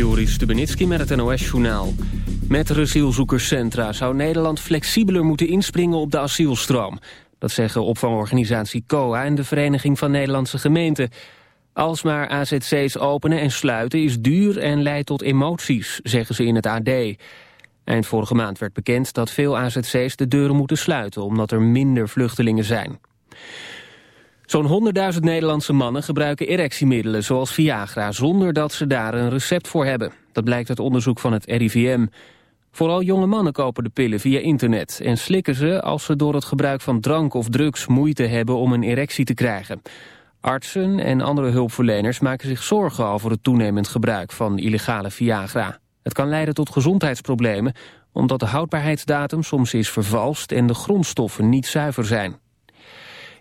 Joris Stubenitski met het NOS-journaal. Met asielzoekerscentra zou Nederland flexibeler moeten inspringen op de asielstroom. Dat zeggen opvangorganisatie COA en de Vereniging van Nederlandse Gemeenten. Alsmaar AZC's openen en sluiten is duur en leidt tot emoties, zeggen ze in het AD. Eind vorige maand werd bekend dat veel AZC's de deuren moeten sluiten... omdat er minder vluchtelingen zijn. Zo'n 100.000 Nederlandse mannen gebruiken erectiemiddelen zoals Viagra... zonder dat ze daar een recept voor hebben. Dat blijkt uit onderzoek van het RIVM. Vooral jonge mannen kopen de pillen via internet... en slikken ze als ze door het gebruik van drank of drugs moeite hebben om een erectie te krijgen. Artsen en andere hulpverleners maken zich zorgen over het toenemend gebruik van illegale Viagra. Het kan leiden tot gezondheidsproblemen omdat de houdbaarheidsdatum soms is vervalst en de grondstoffen niet zuiver zijn.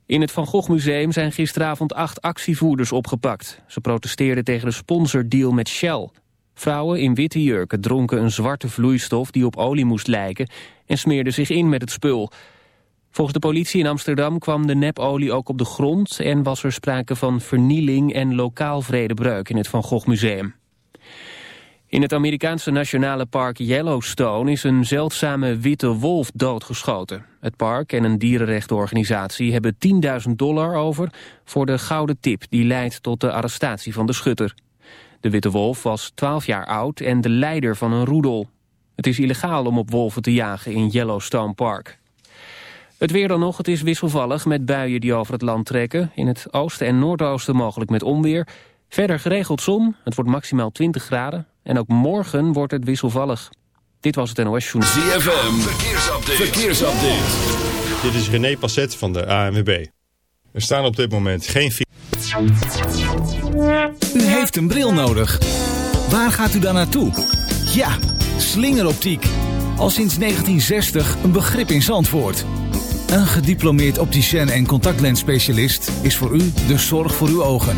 In het Van Gogh Museum zijn gisteravond acht actievoerders opgepakt. Ze protesteerden tegen de sponsordeal met Shell. Vrouwen in witte jurken dronken een zwarte vloeistof die op olie moest lijken... en smeerden zich in met het spul. Volgens de politie in Amsterdam kwam de nepolie ook op de grond... en was er sprake van vernieling en lokaal vredebreuk in het Van Gogh Museum. In het Amerikaanse nationale park Yellowstone is een zeldzame witte wolf doodgeschoten. Het park en een dierenrechtenorganisatie hebben 10.000 dollar over voor de gouden tip die leidt tot de arrestatie van de schutter. De witte wolf was 12 jaar oud en de leider van een roedel. Het is illegaal om op wolven te jagen in Yellowstone Park. Het weer dan nog, het is wisselvallig met buien die over het land trekken. In het oosten en noordoosten mogelijk met onweer. Verder geregeld zon, het wordt maximaal 20 graden. En ook morgen wordt het wisselvallig. Dit was het NOS Journal. ZFM, verkeersupdate. verkeersupdate. Dit is René Passet van de ANWB. Er staan op dit moment geen... U heeft een bril nodig. Waar gaat u dan naartoe? Ja, slingeroptiek. Al sinds 1960 een begrip in Zandvoort. Een gediplomeerd opticien en contactlensspecialist is voor u de zorg voor uw ogen.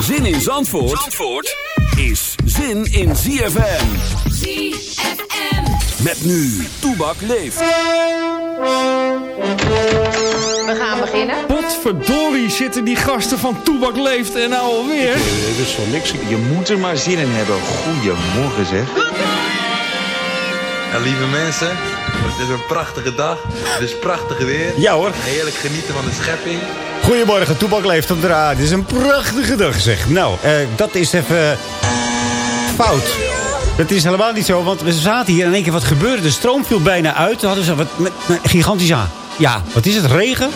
Zin in Zandvoort, Zandvoort is zin in ZFM. ZFM. Met nu, Toebak leeft. We gaan beginnen. Potverdorie zitten die gasten van Toebak leeft en nou alweer. Dit is van niks. Je moet er maar zin in hebben. Goedemorgen zeg. Ja, lieve mensen, het is een prachtige dag. Het is prachtig weer. Ja hoor. Heerlijk genieten van de schepping. Goedemorgen, Toebak leeft op de radio. Het is een prachtige dag zeg. Nou, uh, dat is even fout. Dat is helemaal niet zo, want we zaten hier en in één keer wat gebeurde. De stroom viel bijna uit. Toen hadden ze wat met gigantisch aan. Ja, wat is het? Regen?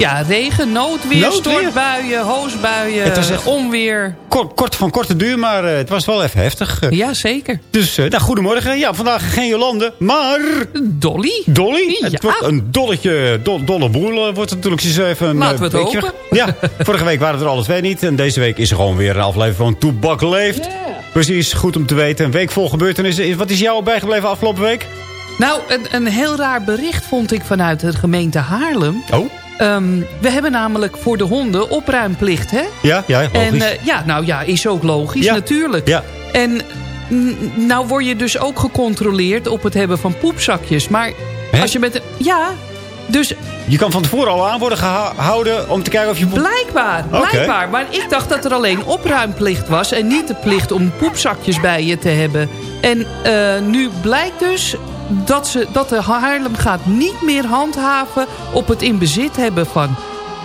Ja, regen, noodweer, noodweer. stortbuien, hoosbuien, het was echt onweer. Kort, kort van korte duur, maar uh, het was wel even heftig. Ja, zeker. Dus, uh, nou, goedemorgen. Ja, vandaag geen Jolande, maar... Dolly. Dolly? Ja. Het wordt een dolletje, do, dolle boel uh, wordt het natuurlijk eens even een Laten we het beetje. hopen. Ja, vorige week waren er alle twee niet. En deze week is er gewoon weer een aflevering van Toebak Leeft. Yeah. Precies, goed om te weten. Een week vol gebeurtenissen. Wat is jou bijgebleven afgelopen week? Nou, een, een heel raar bericht vond ik vanuit de gemeente Haarlem. Oh? Um, we hebben namelijk voor de honden opruimplicht, hè? Ja, ja, logisch. En, uh, ja, nou ja, is ook logisch, ja. natuurlijk. Ja. En nou word je dus ook gecontroleerd op het hebben van poepzakjes. Maar Hè? als je met een... Ja, Dus je kan van tevoren al aan worden gehouden om te kijken of je... Blijkbaar, blijkbaar. Maar ik dacht dat er alleen opruimplicht was... en niet de plicht om poepzakjes bij je te hebben. En uh, nu blijkt dus dat, ze, dat de Haarlem gaat niet meer handhaven... op het in bezit hebben van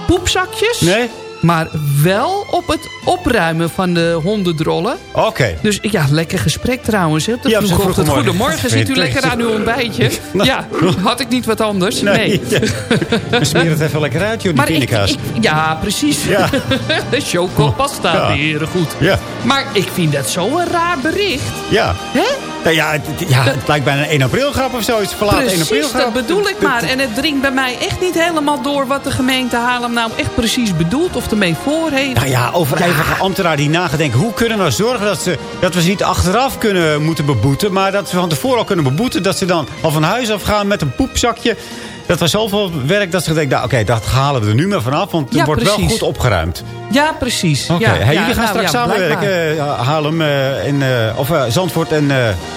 poepzakjes... Nee? Maar wel op het opruimen van de hondendrollen. Oké. Dus ja, lekker gesprek trouwens. Op de ja, vroegochtend. Goedemorgen, zit u lekker aan uw ontbijtje? Ja, had ik niet wat anders. Nee. nee. We smeren het even lekker uit, joh, die maar ja, precies. Ja. Chocopasta, ja. heren goed. Ja. Maar ik vind dat zo'n raar bericht. Ja. Hè? Nou ja, het, ja, het lijkt bijna een 1 april grap of zo. Verlaat precies, 1 april grap. dat bedoel ik maar. En het dringt bij mij echt niet helemaal door wat de gemeente Haarlem nou echt precies bedoelt. Of ermee voor heeft. Nou ja, over ja. ambtenaren die nagedenken. Hoe kunnen we nou zorgen dat, ze, dat we ze niet achteraf kunnen moeten beboeten. Maar dat we van tevoren al kunnen beboeten. Dat ze dan al van huis af gaan met een poepzakje dat was zoveel werk dat ze denken, nou, oké, dat halen we er nu maar vanaf. Want het wordt wel goed opgeruimd. Ja, precies. Oké, ja, jullie gaan nou, straks samenwerken. Uh, Haarlem uh, en, uh, of Zandvoort en,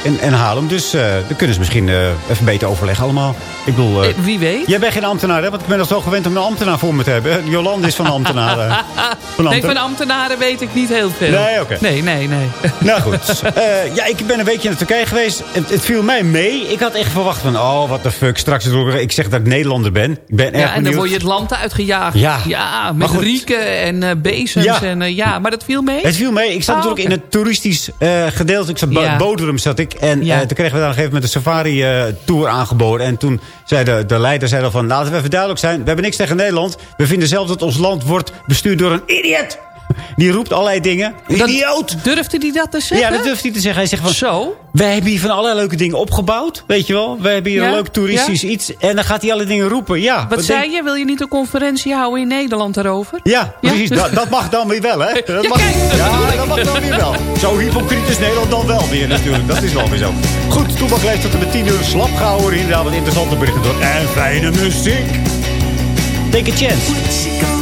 en, en Haarlem. Dus dan kunnen ze misschien even beter overleggen allemaal. Ik bedoel... Wie weet. Jij bent geen ambtenaar, hè? Want ik ben al zo gewend om een ambtenaar voor me te hebben. Jolande is van ambtenaren. van nee, van ambtenaren weet ik niet heel veel. Nee, oké. Nee, nee, nee. nou goed. ja, ik ben een weekje naar Turkije geweest. Het, het, viel mij mee. Ik had echt verwacht van, oh, wat de fuck. Straks, ik zeg dat ik Nederlander ben. Ik ben ja, en dan word je het land uitgejaagd. Ja, ja met rieken en uh, bezems. Ja. En, uh, ja, maar dat viel mee? Het viel mee. Ik zat oh, natuurlijk in het toeristisch uh, gedeelte. Ik zat ja. Bodrum zat ik. En ja. toen kregen we daar een gegeven moment een safari-tour aangeboden. En toen zei de, de leider zei van... Laten we even duidelijk zijn. We hebben niks tegen Nederland. We vinden zelf dat ons land wordt bestuurd door een idiot. Die roept allerlei dingen. Idioot! Durfde hij dat te zeggen? Ja, dat durfde hij te zeggen. Hij zegt van... Zo? Wij hebben hier van allerlei leuke dingen opgebouwd. Weet je wel? Wij hebben hier een leuk toeristisch iets. En dan gaat hij alle dingen roepen. Ja, wat, zei je? Wil je niet een conferentie houden in Nederland daarover? Ja, precies. Dat, dat, mag dan weer wel, hè? Dat mag, ja, dat mag dan weer wel. Zo hypocriet is Nederland dan wel weer natuurlijk. Dat is wel weer zo. Goed, Toebak leeft tot de met 10 uur slap gehouden. Inderdaad, wat interessante berichten door. En fijne muziek. Take a chance.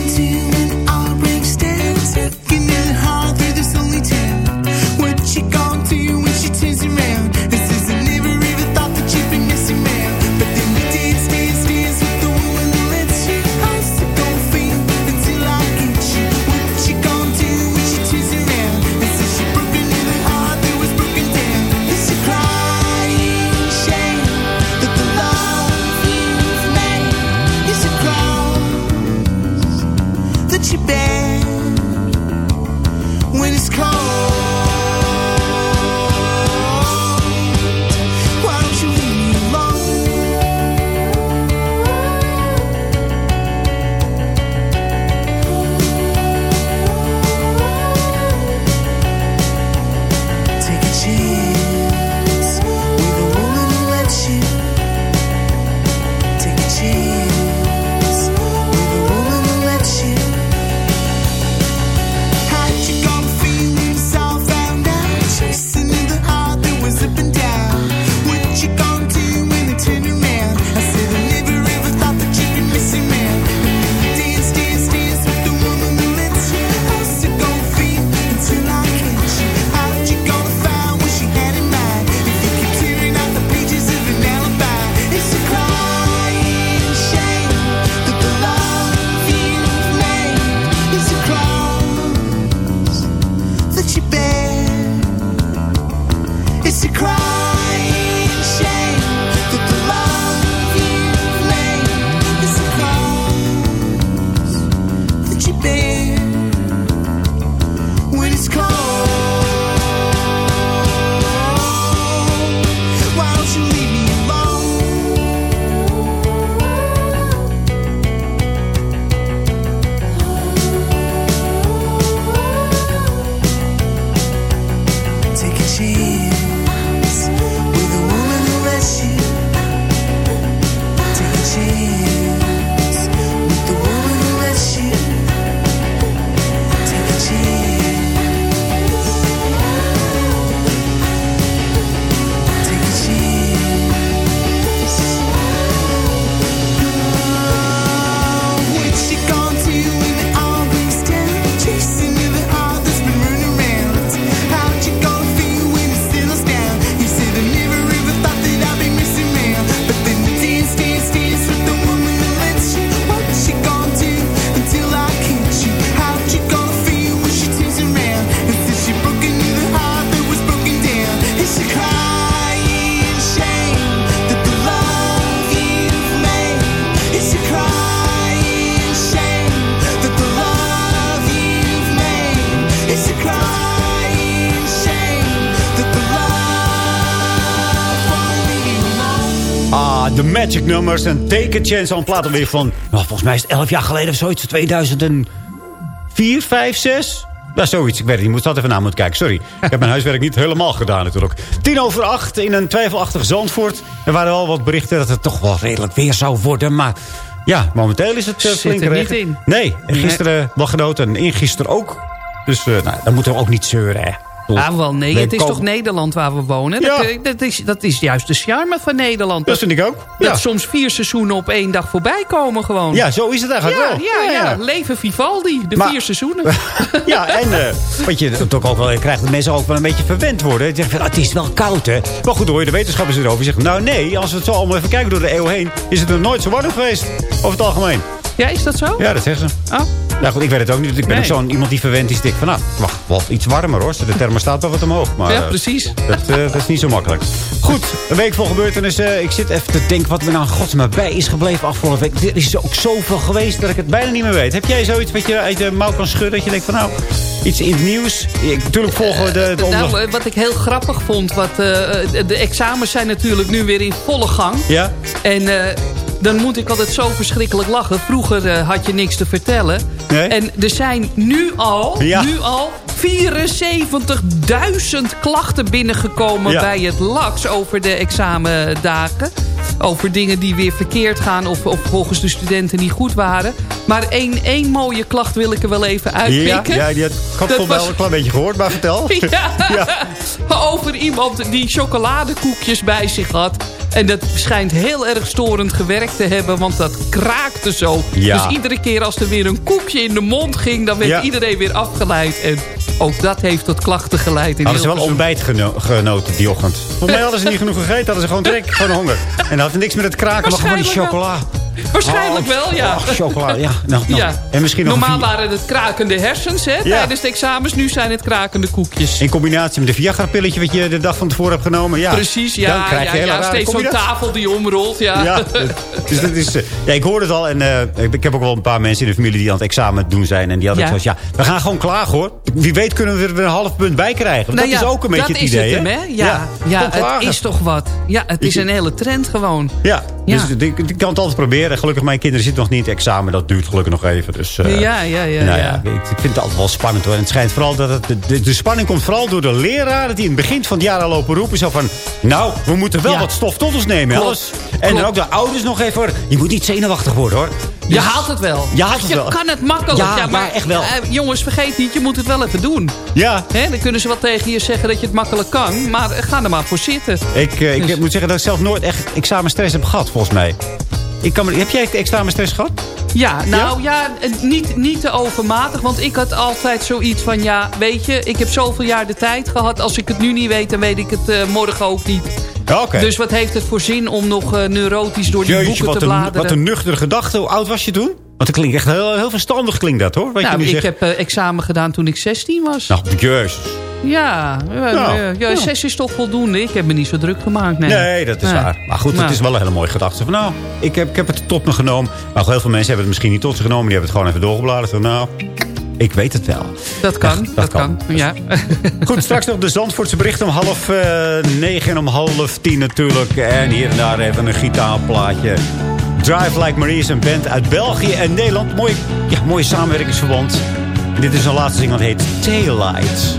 Numbers en Take a Chance. Al een plaat alweer van, nou, volgens mij is het 11 jaar geleden of zoiets. 2004, 5, 6? Ja, zoiets. Ik weet het niet. Ik moet dat even naar moeten kijken. Sorry. Ik heb mijn huiswerk niet helemaal gedaan natuurlijk. Tien over acht in een twijfelachtig Zandvoort. Er waren wel wat berichten dat het toch wel redelijk weer zou worden. Maar ja, momenteel is het uh, flink er regen. niet in. Nee, en gisteren wel genoten en ingisteren ook. Dus uh, nou, dan moeten we ook niet zeuren, hè. Ah, wel nee, het is toch Nederland waar we wonen? Ja. Dat, eh, dat, is, dat is juist de charme van Nederland. Dat vind ik ook. Dat Ja. soms vier seizoenen op één dag voorbij komen gewoon. ja, zo is het eigenlijk ja, wel. ja, ja, Leven Vivaldi, de Maar- vier seizoenen. Ja, en eh, wat je natuurlijk ook wel krijgt, dat mensen ook wel een beetje verwend worden. Je zegt van, ah, het is wel koud, hè. Maar goed, hoor je de wetenschappers erover. Die zeggen, nou nee, als we het zo allemaal even kijken door de eeuw heen... is het er nooit zo warm geweest, over het algemeen. Ja, is dat zo? Ja, dat zeggen ze. Oh. Ja, goed, ik weet het ook niet. Ik ben Nee. ook zo'n iemand die verwend is. Denkt van, nou, wacht, wel iets warmer hoor. De thermostaat wel wat omhoog. Maar, Ja, eh, precies. Dat, eh, dat is niet zo makkelijk. Goed, een week vol gebeurtenissen. Ik zit even te denken wat me nou godsnaam bij is gebleven afgelopen week. Er is ook zoveel geweest dat ik het bijna niet meer weet. Heb jij zoiets wat je uit de mouw kan schudden? Dat je denkt van nou, iets in het nieuws. Ik, natuurlijk volgen we de, de. Nou, eh, wat ik heel grappig vond, wat, de, examens zijn natuurlijk nu weer in volle gang. Ja? En dan moet ik altijd zo verschrikkelijk lachen. Vroeger eh, had je niks te vertellen. Nee? En er zijn nu al, Ja. nu al 74.000 klachten binnengekomen Ja. bij het LAX over de examendagen. Over dingen die weer verkeerd gaan of, of volgens de studenten niet goed waren. Maar één, één mooie klacht wil ik er wel even uitpikken. ja, die had, ik had wel was- een klein beetje gehoord, maar vertel. Ja. Ja. Over iemand die chocoladekoekjes bij zich had. En dat schijnt heel erg storend gewerkt te hebben, want dat kraakte zo. Ja. Dus iedere keer als er weer een koekje in de mond ging, dan werd Ja. iedereen weer afgeleid. En ook dat heeft tot klachten geleid. In Hadden ze wel ontbijt geno- genoten die ochtend. Volgens mij hadden ze niet genoeg gegeten. Hadden ze gewoon trek, gewoon honger. En dat had niks met het kraken, maar gewoon die chocola. Waarschijnlijk Oh, wel, ja. oh, chocola, ja. Nou, nou. Ja. En misschien nog Normaal waren het krakende hersens hè, tijdens de examens. Nu zijn het krakende koekjes. In combinatie met de Viagra-pilletje wat je de dag van tevoren hebt genomen. Ja. Precies, Dan ja. krijg je ja, hele ja rare steeds zo'n tafel die omrolt. Ja. Ja, dus dat is, eh, ja, ik hoorde het al. En eh, ik, ik heb ook wel een paar mensen in de familie die aan het examen doen zijn. En die hadden Ja. zoals, ja, we gaan gewoon klagen hoor. Wie weet kunnen we er weer een half punt bij krijgen. Nou dat ja, is ook een beetje het idee. is het hem, hè? Ja, ja, het is toch wat. Ja, het is een hele trend gewoon. Ja, Ja. dus ik, ik kan het altijd proberen. Gelukkig, mijn kinderen zitten nog niet in het examen. Dat duurt gelukkig nog even. Dus, eh, Ja, ja, ja, nou ja. Ik, ik vind het altijd wel spannend hoor. En het schijnt vooral dat het, de, de spanning komt vooral door de leraren... die in het begin van het jaar al lopen roepen. Zo van, nou, we moeten wel Ja. wat stof tot ons nemen. Klopt. Alles. En dan ook de ouders nog even... hoor. Je moet niet zenuwachtig worden hoor. Je Dus- haalt het wel. Je haalt het je wel. kan het makkelijk. Ja, Ja, maar ja, echt wel. eh, jongens, vergeet niet, je moet het wel even doen. Ja, Hè, dan kunnen ze wel tegen je zeggen dat je het makkelijk kan. Maar eh, ga er maar voor zitten. ik, ik Dus- moet zeggen dat ik zelf nooit echt examenstress heb gehad, volgens mij. Ik kan me, heb jij examenstress gehad? Ja, nou ja, eh, niet, niet te overmatig. Want ik had altijd zoiets van, ja, weet je... ik heb zoveel jaar de tijd gehad. Als ik het nu niet weet, dan weet ik het eh, morgen ook niet. Ja. Dus wat heeft het voor zin om nog eh, neurotisch door die boeken te een, bladeren? wat een nuchtere gedachte. Hoe oud was je toen? Want dat klinkt echt heel, heel verstandig klinkt dat hoor. Wat je nou, nu ik zegt. heb eh, examen gedaan toen ik 16 was. Nou, jezus. Ja, Nou, ja, zes is toch voldoende. Ik heb me niet zo druk gemaakt. Nee, Nee, dat is Nee. waar. Maar goed, het Nou. is wel een hele mooie gedachte. Van, nou, ik heb, ik heb het tot me genomen. Maar heel veel mensen hebben het misschien niet tot zich genomen. Die hebben het gewoon even doorgebladerd. Van, nou, ik weet het wel. Dat kan, Ja, dat, kan. Ja. Goed, straks nog de Zandvoortse bericht om half eh, negen en om half tien natuurlijk. En hier en daar even een gitaarplaatje. Drive Like Marie is een band uit België en Nederland. Mooi, ja, mooie samenwerkingsverband. En dit is een laatste ding, dat heet Taillights.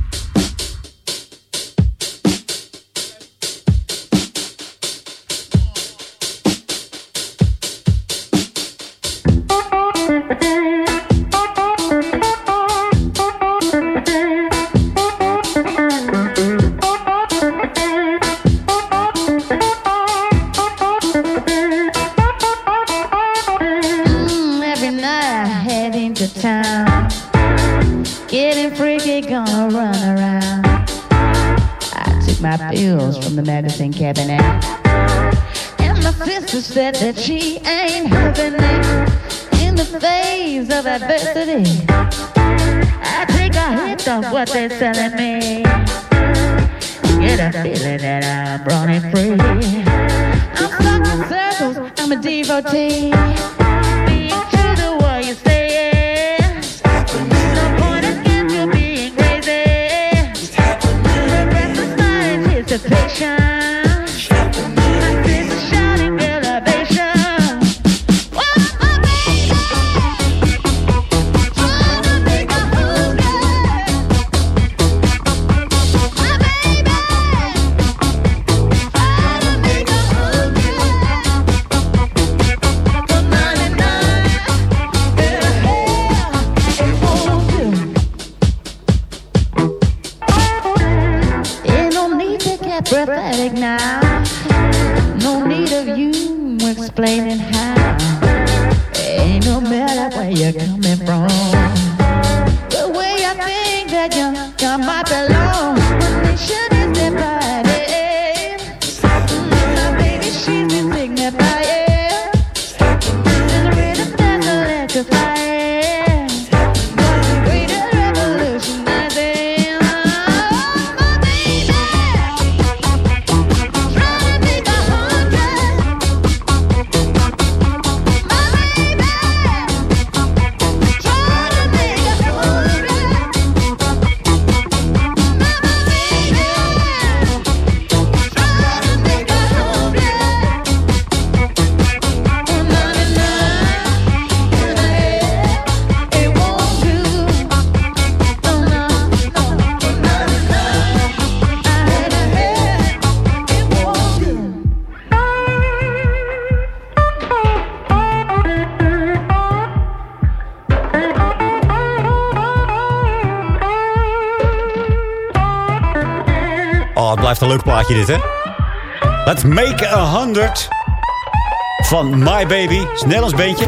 I'm a devotee. Het blijft een leuk plaatje dit, hè? Let's make a hundred van My Baby. Nederlands beentje.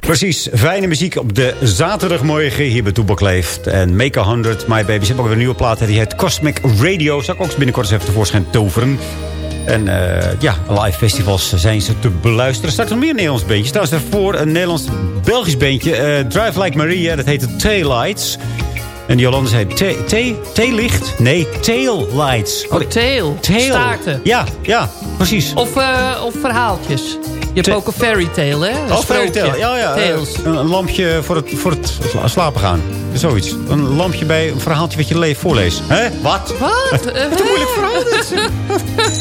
Precies, fijne muziek op de zaterdagmorgen hier bij Toebak Leeft. En Make a Hundred, My Baby. Ze hebben ook weer een nieuwe plaat. Die heet Cosmic Radio. Zal ik ook binnenkort eens even tevoorschijn toveren. En eh, ja, live festivals zijn ze te beluisteren. Er staat nog meer Nederlands beentjes. Trouwens, daarvoor een Nederlands-Belgisch beentje. eh, Drive Like Maria, dat heet de Taillights. En die Hollanders thee- theelicht? Nee, taillights. Oh, tail. Staarten. Ja, ja, precies. Of, eh, of verhaaltjes. Je hebt ook een fairy tale, hè? Een Oh, fairy tale. Ja, ja. eh, Tales. Een, een lampje voor het, voor het sla- slapen gaan. Zoiets. Een lampje bij een verhaaltje wat je le- voorleest. Hè? Wat? Wat? Wat een moeilijk verhaal dit.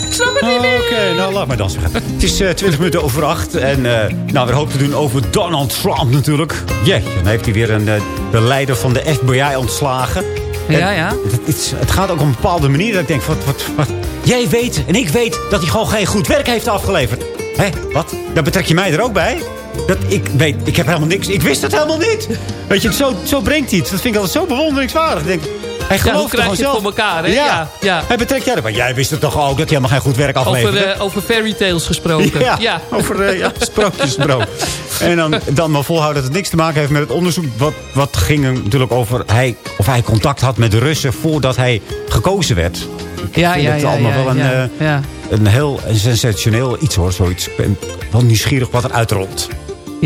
Ik snap het niet meer. Oké, nou laat maar dan zeggen. Het is eh 20 minuten over acht. En eh, nou, we hopen te doen over Donald Trump natuurlijk. Jeetje, dan heeft hij weer een, eh, de leider van de FBI ontslagen. Ja, En ja. Het, het, het gaat ook op een bepaalde manier dat ik denk... Wat, wat, wat, jij weet en ik weet dat hij gewoon geen goed werk heeft afgeleverd. Hé, wat? Dan betrek je mij er ook bij? Dat ik weet, ik heb helemaal niks. Ik wist het helemaal niet. Weet je, zo, zo brengt hij het. Dat vind ik altijd zo bewonderingswaardig. Ik denk, hij Ja, gelooft hoe krijg gewoon je het voor elkaar, hè? Ja. Ja, ja. Hij betrekt jij. Maar jij wist het toch ook dat hij helemaal geen goed werk afleverde? Over, eh, over fairy tales gesproken. Ja, ja. over eh, ja, sprookjesbrood. en dan, dan maar volhouden dat het niks te maken heeft met het onderzoek. Wat, wat ging er natuurlijk over hij, of hij contact had met de Russen voordat hij gekozen werd. Ik Ja, vind ja, het ja, allemaal ja, wel een, ja, eh, ja. een heel sensationeel iets hoor. Zoiets. Ik ben wel nieuwsgierig wat er uitrolt.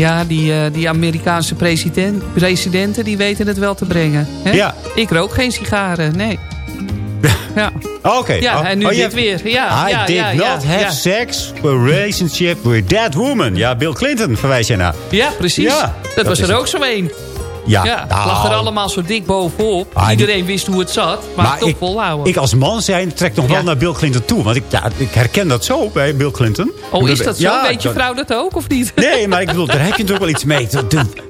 Ja, die, eh, die Amerikaanse president, presidenten die weten het wel te brengen. Hè? Ja. Ik rook geen sigaren, nee. Ja, Oké. ja Oh, en nu oh, je dit hebt- weer. Ja, I ja, did ja, not have sex relationship with that woman. Ja, Bill Clinton verwijs je naar. Ja, precies. Ja, dat, was er ook zo een. Ja, Ja, het nou. lag er allemaal zo dik bovenop. Ah, die- Iedereen wist hoe het zat, maar, Maar toch ik- volhouden. Ik als man zijn trek nog wel Ja. naar Bill Clinton toe. Want ik, ja, ik herken dat zo bij Bill Clinton. oh, is dat zo? Ja, Weet je dat- vrouw dat ook of niet? Nee, maar ik bedoel, daar heb je natuurlijk wel iets mee.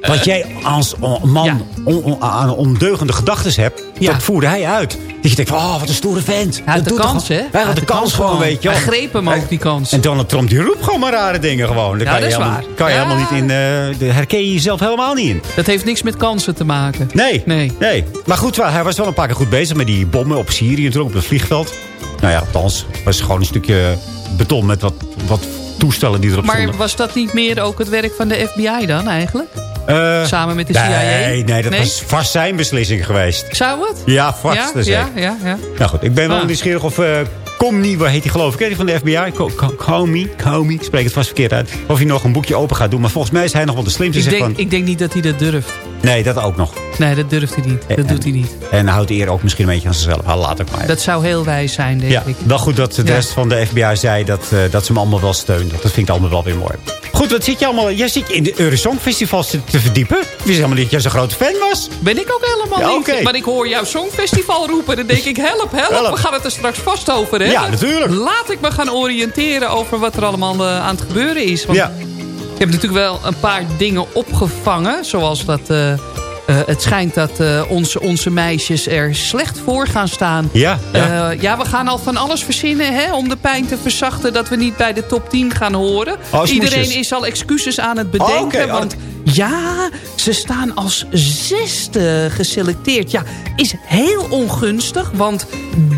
Wat jij als man on- on- aan ondeugende gedachten hebt, dat voerde hij uit. Dat je denkt, van, oh, wat een stoere vent. Hij had de kans, hè? Hij had de kans gewoon, weet je wel. Hij greep hem ook, die kans. En Donald Trump, die roept gewoon maar rare dingen gewoon. Daar Ja, kan je dat is helemaal, waar. kan je Ja. helemaal niet in... eh de herken je jezelf helemaal niet in. Dat heeft niks met kansen te maken. Nee, Nee. nee. Maar goed, hij was wel een paar keer goed bezig met die bommen op Syrië natuurlijk, op het vliegveld. Nou ja, althans, was gewoon een stukje beton met wat, wat toestellen die erop Maar stonden. was dat niet meer ook het werk van de FBI dan eigenlijk? Eh, Samen met de CIA? Nee, dat Nee? was vast zijn beslissing geweest. Zou het? Ja, vast. Ja, dus ja, ja, ja. Nou goed, ik ben wel Ah. nieuwsgierig of... eh Comey, waar heet hij geloof ik? Die van de FBI? Co- Co- Comey, Comey, ik spreek het vast verkeerd uit. Of hij nog een boekje open gaat doen. Maar volgens mij is hij nog wel de slimste. Ik denk, van, ik denk niet dat hij dat durft. nee, dat ook nog. Nee, dat durft hij niet. Dat En- doet hij niet. En houdt eer ook misschien een beetje aan zichzelf. Laat ook maar. Dat zou heel wijs zijn, denk Ja, ik. wel goed dat de Ja. rest van de FBI zei dat, eh, dat ze hem allemaal wel steunen. Dat vind ik allemaal wel weer mooi. Goed, wat zit je allemaal... Jij zit in de Eurosong Festivals te, verdiepen. Ik wist helemaal niet dat jij zo'n grote fan was. Ben ik ook helemaal Ja, niet. Maar ik hoor jouw Songfestival roepen. Dan denk ik, help, help. Help. We gaan het er straks vast over hebben. Ja, natuurlijk. Laat ik me gaan oriënteren over wat er allemaal eh, aan het gebeuren is. Want Ja. ik heb natuurlijk wel een paar dingen opgevangen. Zoals dat... eh, het schijnt dat eh, onze, onze meisjes er slecht voor gaan staan. Ja, ja. Eh, ja, we gaan al van alles verzinnen hè, om de pijn te verzachten... dat we niet bij de top 10 gaan horen. Oh. Iedereen is al excuses aan het bedenken. Oh. Oh, Want ja, ze staan als zesde geselecteerd. Ja, is heel ongunstig, want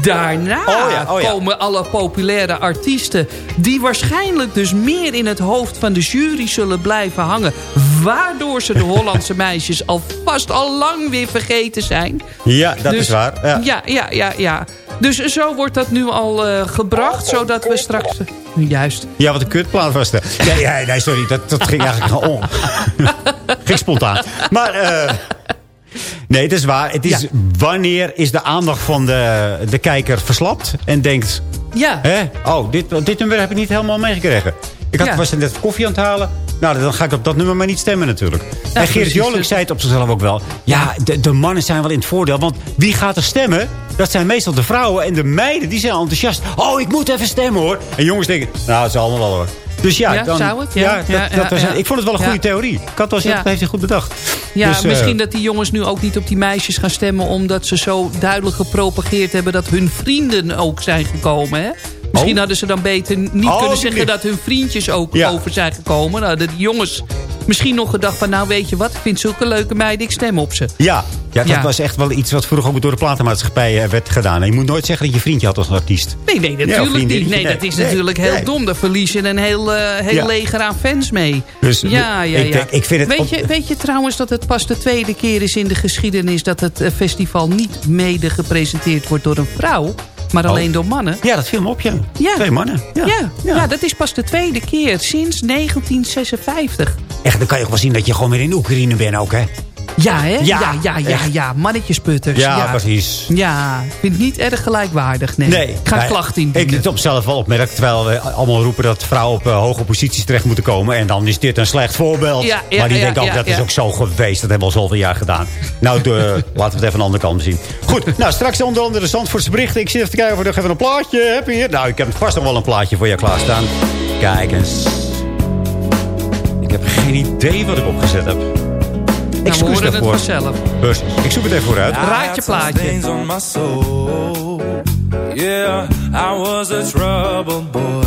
daarna Oh ja, oh ja. komen alle populaire artiesten... die waarschijnlijk dus meer in het hoofd van de jury zullen blijven hangen... waardoor ze de Hollandse meisjes alvast al lang weer vergeten zijn. Ja, dat Dus- is waar. Ja. Ja, ja, ja, ja. Dus zo wordt dat nu al eh, gebracht, zodat we straks... Juist. Ja, wat een kutplaat was dat. Nee, nee, nee, sorry. Dat, dat ging eigenlijk gewoon om. ging spontaan. Maar, eh, nee, het is waar. Het is, Ja. Wanneer is de aandacht van de, de kijker verslapt? En denkt, Ja. hè, oh, dit, dit nummer heb ik niet helemaal meegekregen. Ik had, Ja. was net koffie aan het halen. Nou, dan ga ik op dat nummer maar niet stemmen natuurlijk. en precies. Joling zei het op zichzelf ook wel. Ja, de, de mannen zijn wel in het voordeel. Want wie gaat er stemmen? Dat zijn meestal de vrouwen. En de meiden, die zijn enthousiast. Oh, ik moet even stemmen hoor. En jongens denken, nou, het is allemaal wel hoor. Dus ja, Ja, dan, zou het? Ja, Ja, dat, was- ik vond het wel een goede theorie. Wel Ja. dat heeft hij goed bedacht. Ja, Dus, eh, misschien dat die jongens nu ook niet op die meisjes gaan stemmen... omdat ze zo duidelijk gepropageerd hebben... dat hun vrienden ook zijn gekomen, hè? Misschien Oh. hadden ze dan beter niet Oh, kunnen zeggen... dat hun vriendjes ook Ja. over zijn gekomen. Nou, hadden die jongens misschien nog gedacht van... nou, weet je wat, ik vind zulke leuke meiden, ik stem op ze. Ja, ja, dat Ja. was echt wel iets wat vroeger ook door de platenmaatschappij eh, werd gedaan. En je moet nooit zeggen dat je vriendje had als artiest. Nee, nee, natuurlijk niet. Nee, dat is nee, natuurlijk heel nee. dom. Daar verlies je een heel, eh, heel Ja. leger aan fans mee. Dus, ja, ja, ik ja. denk- ik vind het weet, op- je, weet je trouwens dat het pas de tweede keer is in de geschiedenis... dat het eh, festival niet mede gepresenteerd wordt door een vrouw... maar alleen Oh. door mannen? Ja, dat viel me op, ja. Ja. Twee mannen. Ja. Ja, ja. dat is pas de tweede keer sinds 1956. Echt, dan kan je ook wel zien dat je gewoon weer in Oekraïne bent ook, hè? Ja, hè? Ja, ja, ja, ja, mannetjesputters. Ja, precies. Ja, ik vind het niet erg gelijkwaardig, nee. Nee. Ik ga Nee, klachten indienen. Ik het op zelf wel opmerk, terwijl we allemaal roepen dat vrouwen op eh, hoge posities terecht moeten komen. En dan is dit een slecht voorbeeld. Ja, maar die denken ook, dat is ook zo geweest. Dat hebben we al zoveel jaar gedaan. Nou, de, laten we het even aan de andere kant zien. Goed, nou straks onder andere de Zandvoortse berichten. Ik zit even te kijken of ik nog even een plaatje heb hier. Nou, ik heb vast nog wel een plaatje voor je klaarstaan. Kijk eens. Ik heb geen idee wat ik opgezet heb. Nou, we Excuus het vanzelf. Precies. Ik zoek het even vooruit. Raad je plaatje. Yeah, I was a troubled boy.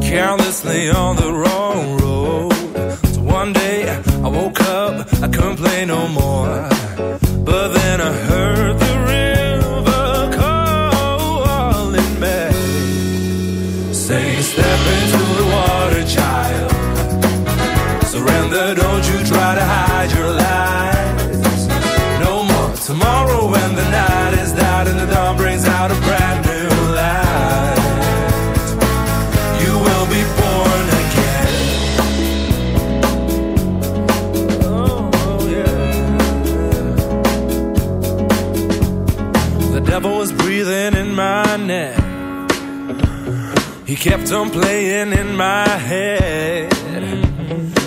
Carelessly on the wrong road. So one day I woke up, I couldn't play no more. He kept on playing in my head.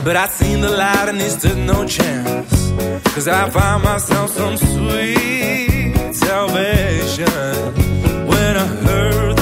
But I seen the light and it stood no chance. Cause I found myself some sweet salvation when I heard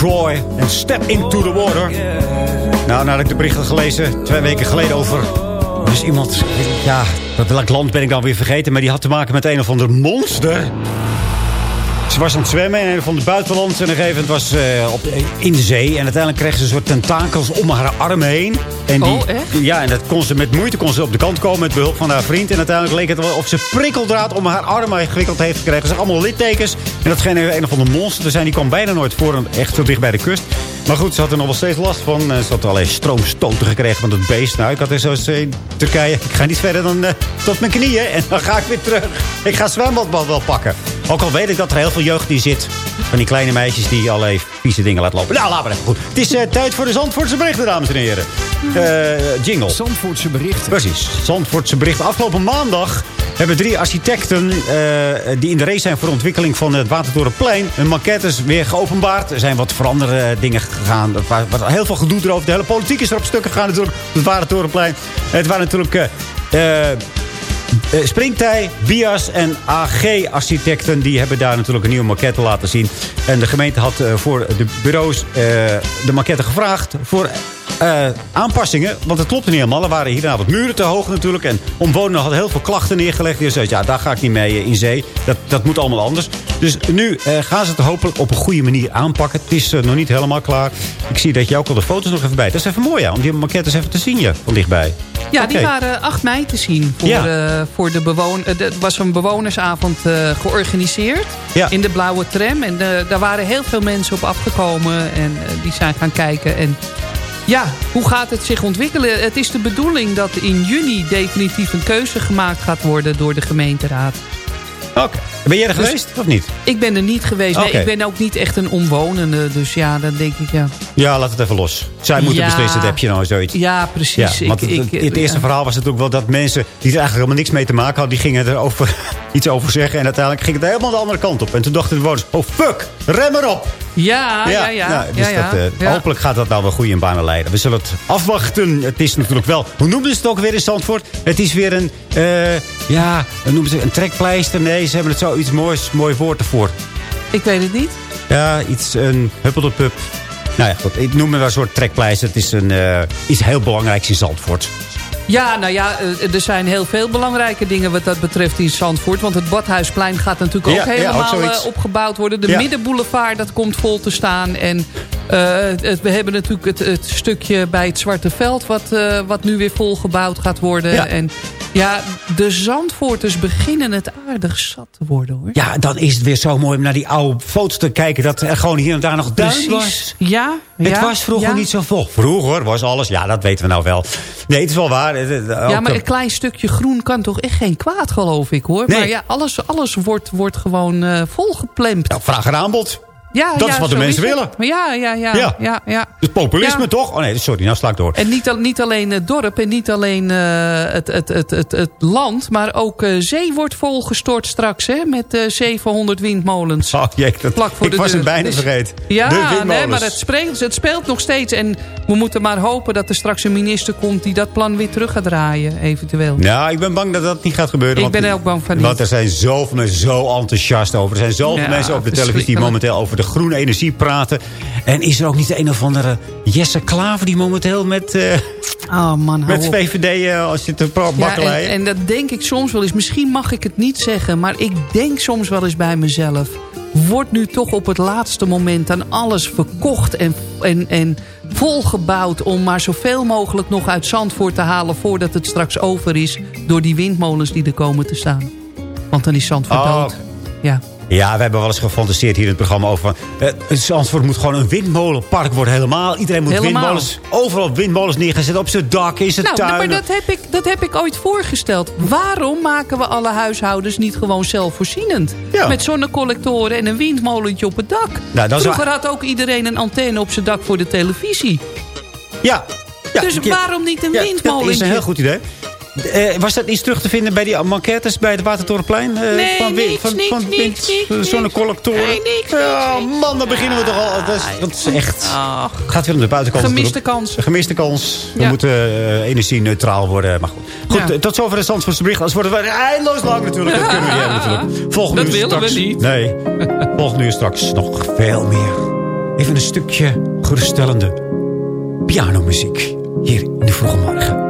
McCroy en Step Into the Water. Nou, nadat ik de bericht had gelezen, twee weken geleden over... Dus iemand, ja, welk land ben ik dan weer vergeten... maar die had te maken met een of ander monster... Ze was aan het zwemmen in een van de buitenland. En een gegeven moment was ze op, in de zee. En uiteindelijk kreeg ze een soort tentakels om haar arm heen. En die, Oh, echt? Ja, en dat kon ze met moeite kon ze op de kant komen met behulp van haar vriend. En uiteindelijk leek het wel of ze prikkeldraad om haar arm gewikkeld heeft gekregen. Ze allemaal littekens. En dat scheen een of ander monster te zijn. Die kwam bijna nooit voor, echt zo dicht bij de kust. Maar goed, ze had er nog wel steeds last van. En Ze had alleen stroomstoten gekregen van het beest. Nou, ik had er zoals in Turkije. Ik ga niet verder dan eh, tot mijn knieën. En dan ga ik weer terug. Ik ga zwembad wel pakken. Ook al weet ik dat er heel veel jeugd in zit. Van die kleine meisjes die allerlei vieze dingen laten lopen. Nou, laten we even goed. Het is eh, tijd voor de Zandvoortse berichten, dames en heren. Eh, jingle. Zandvoortse berichten. Precies, Zandvoortse berichten. Afgelopen maandag hebben drie architecten... eh, die in de race zijn voor de ontwikkeling van het Watertorenplein... hun maquettes weer geopenbaard. Er zijn wat veranderde dingen gegaan. Er was heel veel gedoe erover. De hele politiek is er op stukken gegaan natuurlijk. op Het Watertorenplein. Het waren natuurlijk... eh, eh, Springtij, Bias en AG-architecten... die hebben daar natuurlijk een nieuwe maquette laten zien. En de gemeente had voor de bureaus de maquette gevraagd... voor eh, aanpassingen, want het klopte niet helemaal. Er waren hierna wat muren te hoog natuurlijk. En omwonenden hadden heel veel klachten neergelegd. Die zeiden, ja, daar ga ik niet mee eh, in zee. Dat, dat moet allemaal anders. Dus nu eh, gaan ze het hopelijk op een goede manier aanpakken. Het is nog niet helemaal klaar. Ik zie dat je ook al de foto's nog even bij. Dat is even mooi, ja, om die maquettes even te zien ja, van dichtbij. Ja, die waren 8 mei te zien. Voor, Ja. voor de bewoon Er was een bewonersavond georganiseerd. Ja. In de blauwe tram. En daar waren heel veel mensen op afgekomen. En die zijn gaan kijken. En ja, hoe gaat het zich ontwikkelen? Het is de bedoeling dat in juni definitief een keuze gemaakt gaat worden door de gemeenteraad. Oké. Ben jij er Dus- geweest of niet? Ik ben er niet geweest. Nee, ik ben ook niet echt een omwonende. Dus ja, dan denk ik ja. Ja, laat het even los. Zij moeten Ja. beslissen, heb je nou zoiets. Ja, precies. Ja, want ik, het, ik, het eerste ja. verhaal was natuurlijk wel dat mensen... die er eigenlijk helemaal niks mee te maken hadden... die gingen er over, iets over zeggen. En uiteindelijk ging het helemaal de andere kant op. En toen dachten de bewoners... oh fuck, rem erop. Ja, ja, ja. nou, dus ja, ja. dat, eh. Hopelijk gaat dat nou wel goed in banen leiden. We zullen het afwachten. Het is natuurlijk wel... Hoe noemden ze het ook weer in Zandvoort? Het is weer een... eh, ja, hoe noemen ze een trekpleister? Nee, ze hebben het zo iets moois, mooi woord ervoor. Ik weet het niet. Ja, iets, een huppeldepup. Nou ja, goed. Ik noem het wel een soort trekpleister. Het is een, eh, iets heel belangrijks in Zandvoort. Ja, nou ja, eh, er zijn heel veel belangrijke dingen wat dat betreft in Zandvoort. Want het Badhuisplein gaat natuurlijk ook Ja, ja, ook helemaal zoiets. eh, opgebouwd worden. De. Middenboulevard, dat komt vol te staan. En het- we hebben natuurlijk het, het stukje bij het Zwarte Veld... wat, eh, wat nu weer volgebouwd gaat worden. Ja. En ja, de Zandvoorters beginnen het aardig zat te worden, hoor. Ja, dan is het weer zo mooi om naar die oude foto's te kijken... dat er gewoon hier en daar nog duin was. Ja, Het ja, was vroeger ja. niet zo vol. Vroeger was alles, ja, dat weten we nou wel. Nee, het is wel waar. Ja, maar een klein stukje groen kan toch echt geen kwaad, geloof ik, hoor. Nee. Maar ja, alles, alles wordt, wordt gewoon eh volgeplempt. Nou, vraag en aanbod. Ja, dat ja, is wat de mensen het. willen. Ja, ja, ja. Ja. ja. ja, Dus populisme Ja. toch? Oh nee, sorry, nou sla ik door. En niet, al- niet alleen het dorp en niet alleen eh, het, het, het, het, het land... maar ook eh, zee wordt volgestort straks hè, met eh 700 windmolens. Oh jee, dat, Vlak voor ik de was hem bijna Dus- vergeten. de Ja, windmolens. nee, maar het speelt, het speelt nog steeds. En we moeten maar hopen dat er straks een minister komt... die dat plan weer terug gaat draaien, eventueel. Nou, ik ben bang dat dat niet gaat gebeuren. Ik want, ben er ook bang van niet. Want er zijn zoveel mensen zo enthousiast over. Er zijn zoveel Ja, mensen op de televisie die momenteel over de groene energie praten. En is er ook niet de een of andere Jesse Klaver die momenteel met, eh, Oh man, met. VVD eh, als je te Ja, en, en dat denk ik soms wel eens. Misschien mag ik het niet zeggen, maar ik denk soms wel eens bij mezelf. Wordt nu toch op het laatste moment aan alles verkocht en, en, en volgebouwd... om maar zoveel mogelijk nog uit Zandvoort te halen... voordat het straks over is door die windmolens die er komen te staan. Want dan is Zandvoort Oh. dood. Ja. Ja, we hebben wel eens gefantaseerd hier in het programma over... Zandvoort moet gewoon een windmolenpark worden helemaal. Iedereen moet Helemaal. windmolens, overal windmolens neergezet. Op zijn dak, in zijn Nou, tuin. maar dat heb, ik, dat heb ik ooit voorgesteld. Waarom maken we alle huishoudens niet gewoon zelfvoorzienend? Ja. Met zonnecollectoren en een windmolentje op het dak. Nou, is Vroeger had ook iedereen een antenne op zijn dak voor de televisie. Ja. ja dus ja. waarom niet een Ja, windmolentje? Dat is een heel goed idee. Eh, was dat iets terug te vinden bij die enquêtes bij het Watertorenplein? Eh, Nee, van, niks, van, niks, van niks, wind- niks, zonnecollectoren? Nee, niks, Ja, man, dan beginnen we toch al. Dat is, dat is echt... Ach, gaat weer om de buitenkant. gemiste kans. Een gemiste kans. We Ja. moeten eh, energie-neutraal worden. Maar goed, goed Ja. tot zover de Zandvoortse bericht. Anders worden we eindeloos lang natuurlijk. Dat kunnen we niet hebben natuurlijk. Volgende Dat uur willen we straks, niet. Nee. Volgende uur straks nog veel meer. Even een stukje geruststellende pianomuziek. Hier in de vroege morgen.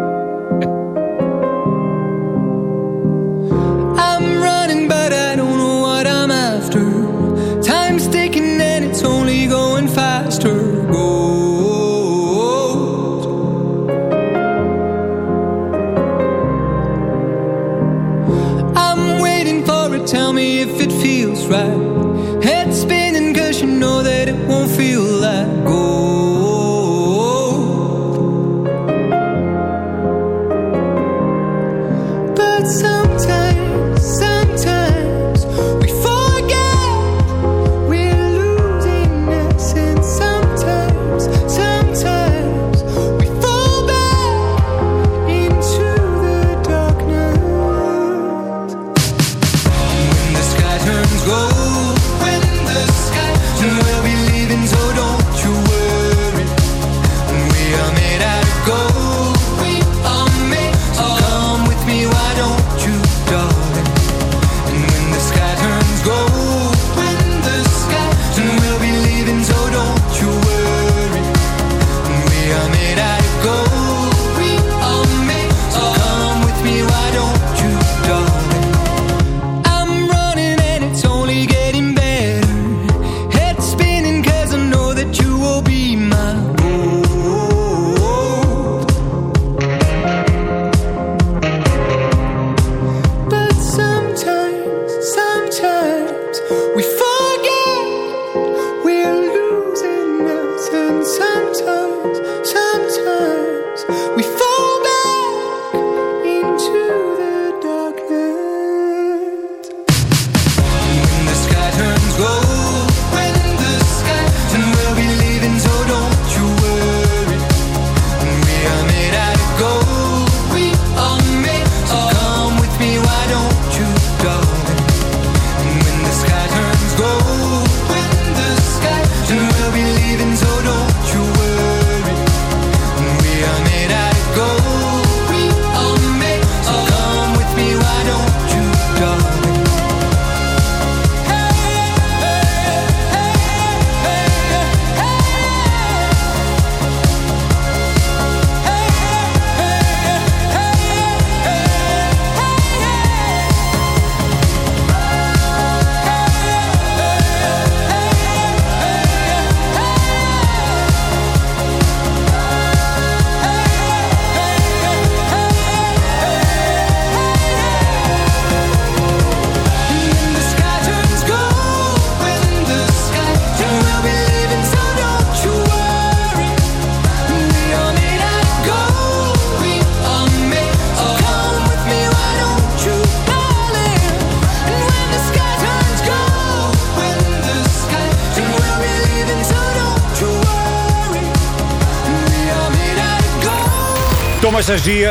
Thomas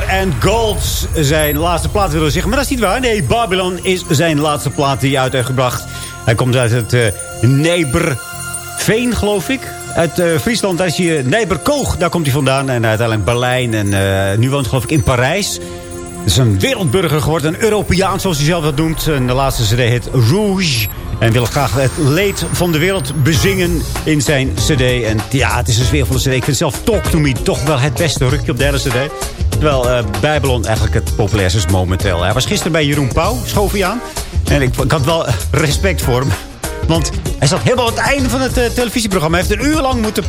en Gold zijn laatste plaat willen zeggen. Maar dat is niet waar. Nee, Babylon is zijn laatste plaat die hij uit heeft gebracht. Hij komt uit het uh, Neberveen, geloof ik. Uit uh, Friesland, daar is hij Neberkoog. Daar komt hij vandaan. En uiteindelijk Berlijn. En nu woont geloof ik in Parijs. Het is een wereldburger geworden. Een Europeaan, zoals hij zelf dat noemt. En de laatste cd heet Rouge. En wil graag het leed van de wereld bezingen in zijn cd. En ja, het is een sfeervolle cd. Ik vind zelf Talk To Me toch wel het beste rukje op de hele cd. Terwijl uh, Bijbelon eigenlijk het populairste is momenteel. Hij was gisteren bij Jeroen Pauw, schoof hij aan. En ik, ik had wel respect voor hem. Want hij zat helemaal aan het einde van het uh, televisieprogramma. Hij heeft een uur lang moeten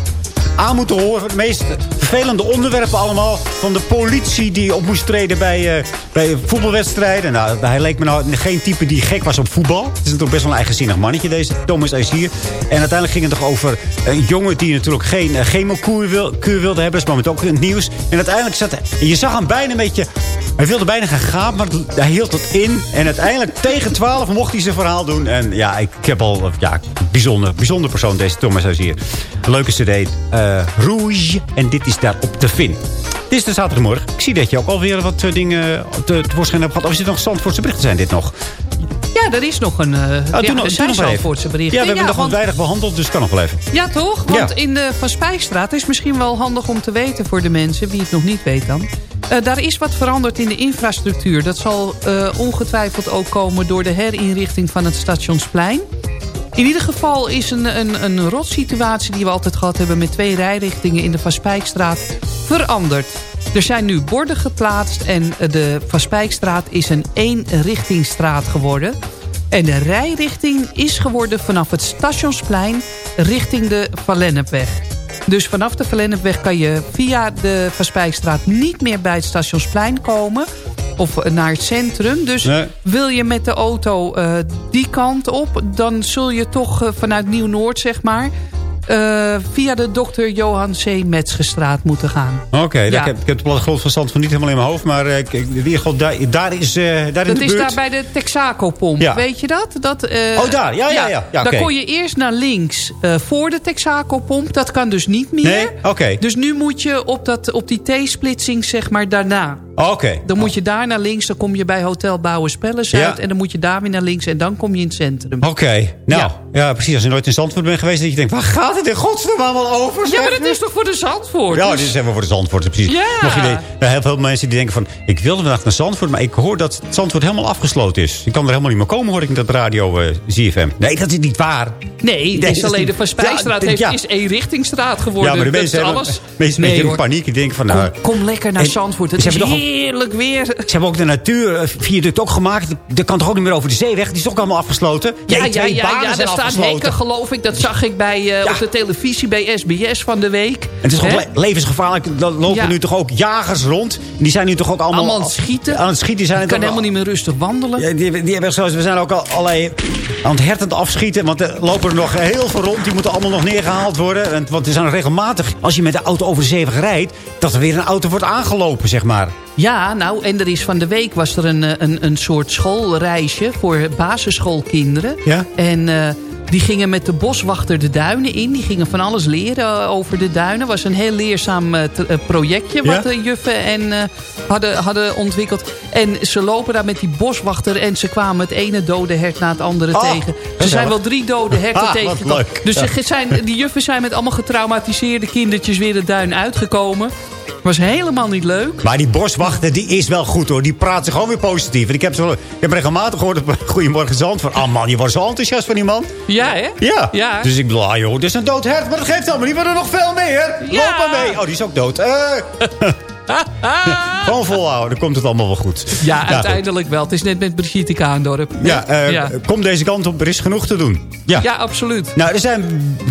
aan moeten horen. De meest vervelende onderwerpen allemaal. Van de politie die op moest treden bij, uh, bij voetbalwedstrijden. Nou, hij leek me nou geen type die gek was op voetbal. Het is natuurlijk best wel een eigenzinnig mannetje, deze Thomas hier. En uiteindelijk ging het toch over een jongen die natuurlijk geen uh, chemokuur wil, wilde hebben. Dat is momenteel ook in het nieuws. En uiteindelijk zat. Je zag hem bijna een beetje... Hij wilde bijna gaan gaan, maar hij hield het in. En uiteindelijk tegen 12 mocht hij zijn verhaal doen. En ja, ik, heb al... Ja, bijzonder, bijzonder persoon, deze Thomas. Een leuke cd. Uh, Rouge. En dit is daarop te vinden. Dit is de zaterdagmorgen. Ik zie dat je ook alweer wat uh, dingen te, tevoorschijn hebt gehad. Of is dit nog Zandvoortse berichten zijn dit nog? Ja, er is nog een... Uh, ja, nog, er zijn Zandvoortse berichten. Ja, we hebben nog want... weinig behandeld, dus kan nog wel even. Ja, toch? Want in de Van Spijkstraat is misschien wel handig om te weten voor de mensen... wie het nog niet weet dan. Uh, daar is wat veranderd in de infrastructuur. Dat zal uh, ongetwijfeld ook komen door de herinrichting van het Stationsplein. In ieder geval is een, een, een rotsituatie die we altijd gehad hebben... met twee rijrichtingen in de Van Spijkstraat veranderd. Er zijn nu borden geplaatst en de Van Spijkstraat is een eenrichtingsstraat geworden. En de rijrichting is geworden vanaf het Stationsplein richting de Valennepweg. Dus vanaf de Valennepweg kan je via de Van Spijkstraat niet meer bij het Stationsplein komen of naar het centrum. Dus nee. wil je met de auto uh, die kant op... dan zul je toch uh, vanuit Nieuw-Noord, zeg maar... Uh, via de dokter Johan C. Metzgestraat moeten gaan. Oké, okay, ja. ik, heb, ik heb het plattegrond verstand van niet helemaal in mijn hoofd. Maar ik, in ieder geval, daar, daar is uh, daar in dat de is buurt... daar bij de Texaco-pomp, ja. weet je dat? dat uh, oh, daar, ja, ja, ja. ja, daar kon je eerst naar links voor de Texaco-pomp. Dat kan dus niet meer. Nee? Oké. Okay. Dus nu moet je op, dat, op die T-splitsing, zeg maar, daarna. Oké. Okay. Dan moet je daar naar links, dan kom je bij Hotel uit. En dan moet je daar weer naar links en dan kom je in het centrum. Oké, okay. nou, ja. ja. precies. Als je nooit in Zandvoort bent geweest, dat je denkt, waar gaat het in godsnaam allemaal over? Ja, maar dat is toch voor de Zandvoort? Ja, dit is helemaal voor de Zandvoort, precies. Ja. Nog idee, nou, heel veel mensen die denken van, ik wilde vandaag naar Zandvoort, maar ik hoor dat Zandvoort helemaal afgesloten is. Ik kan er helemaal niet meer komen, hoor ik in dat radio uh, ZFM. Nee, dat is niet waar. Nee, het is alleen de Van Spijstraat heeft, is eenrichtingstraat geworden. Ja, maar de mensen hebben, alles. mensen nee, in paniek. Die denken van, nou, kom, kom lekker naar Zandvoort. Het is heerlijk weer. Ze hebben ook de natuurviaduct ook gemaakt. Dat kan toch ook niet meer over de zeeweg? Die is ook allemaal afgesloten? Ja, ja, ja, ja, ja daar staan hekken, geloof ik. Dat zag ik bij, uh, ja. op de televisie bij SBS van de week. En het is gewoon levensgevaarlijk. Er lopen ja. nu toch ook jagers rond. Die zijn nu toch ook allemaal... Allemaal aan het schieten. Aan het schieten zijn Ik kan helemaal niet meer rustig wandelen. Ja, die, die hebben zoals, we zijn ook al allerlei aan het hertend afschieten. Want er lopen er nog heel veel rond. Die moeten allemaal nog neergehaald worden. En, want er zijn regelmatig, als je met de auto over de zeeweg rijdt... dat er weer een auto wordt aangelopen, zeg maar. Ja, nou, en er is van de week was er een, een, een soort schoolreisje voor basisschoolkinderen. Ja? En uh, die gingen met de boswachter de duinen in. Die gingen van alles leren over de duinen. was een heel leerzaam uh, projectje wat ja? de juffen en, uh, hadden, hadden ontwikkeld. En ze lopen daar met die boswachter en ze kwamen het ene dode hert na het andere oh, tegen. Ze zijn wel drie dode herten ah, tegengekomen. Dus ja. ze zijn, die juffen zijn met allemaal getraumatiseerde kindertjes weer de duin uitgekomen. Was helemaal niet leuk. Maar die boswachter, die is wel goed hoor. Die praat zich gewoon weer positief. En ik heb, zo, ik heb regelmatig gehoord op Goedemorgen Zandvoort. Ah oh man, je wordt zo enthousiast van die man. Ja hè? Ja. ja. Dus ik bedoel, ah joh, dit is een dood hert. Maar dat geeft allemaal niet. Maar er nog veel meer. Ja. Loop maar mee. Oh, die is ook dood. Uh. Gewoon volhouden, dan komt het allemaal wel goed. Ja, ja uiteindelijk goed. wel. Het is net met Brigitte Kaandorp. Ja, uh, ja, kom deze kant op, er is genoeg te doen. Ja, ja absoluut. Nou, er zijn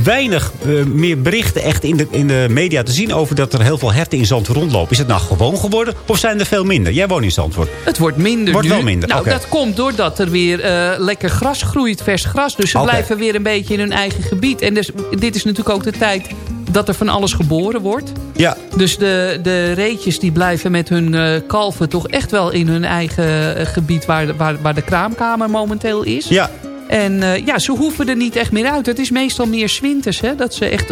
weinig uh, meer berichten echt in de, in de media te zien... over dat er heel veel herten in Zandvoort rondlopen. Is het nou gewoon geworden of zijn er veel minder? Jij woont in Zandvoort. Het wordt minder Wordt nu. wel minder, Nou, okay. dat komt doordat er weer uh, lekker gras groeit, vers gras. Dus ze okay. blijven weer een beetje in hun eigen gebied. En dus, dit is natuurlijk ook de tijd dat er van alles geboren wordt. Ja. Dus de, de reetjes die blijven met hun uh, kalven toch echt wel in hun eigen uh, gebied... Waar, waar, waar de kraamkamer momenteel is. Ja. En uh, ja, ze hoeven er niet echt meer uit. Het is meestal meer zwinters, hè, dat ze echt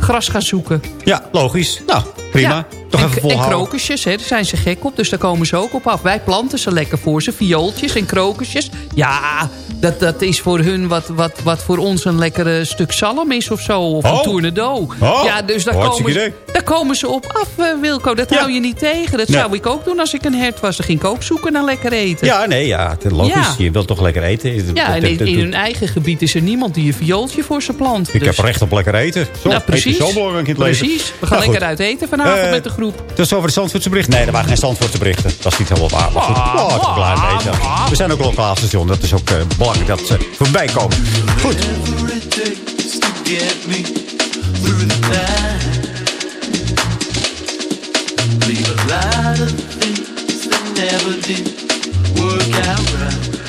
gras gaan zoeken. Ja, logisch. Nou, Prima. Ja. Toch en, even en volhouden. krokusjes, hè, daar zijn ze gek op. Dus daar komen ze ook op af. Wij planten ze lekker voor ze. Viooltjes en krokusjes. Ja, dat, dat is voor hun wat, wat, wat voor ons een lekkere stuk zalm is of zo. Of Oh. een tournedo. Oh. Ja, dus daar Hartstikke komen, idee. ze, daar komen ze op af, eh, Wilco. Dat hou je niet tegen. Dat Nee. zou ik ook doen als ik een hert was. Dan ging ik ook zoeken naar lekker eten. Ja, nee, ja, het is logisch. Ja. Je wilt toch lekker eten. Ja, en in, hun eigen gebied is er niemand die een viooltje voor ze plant. Ik Dus- heb recht op lekker eten. Zo, Nou, precies. Eten is zo belangrijk in het leven. Precies. We gaan Nou, lekker uit eten vanavond Eh, met de groep. Is over de Zandvoortse berichten. Nee, er waren geen Zandvoortse berichten. Dat is niet helemaal waar. Maar goed, oh, ik ben blij mee. We zijn ook lokaal station. Dat is ook eh, belangrijk dat ze voorbij komen. Goed. Whatever it takes to get me through the night. Leave a lot of things that never did work out right.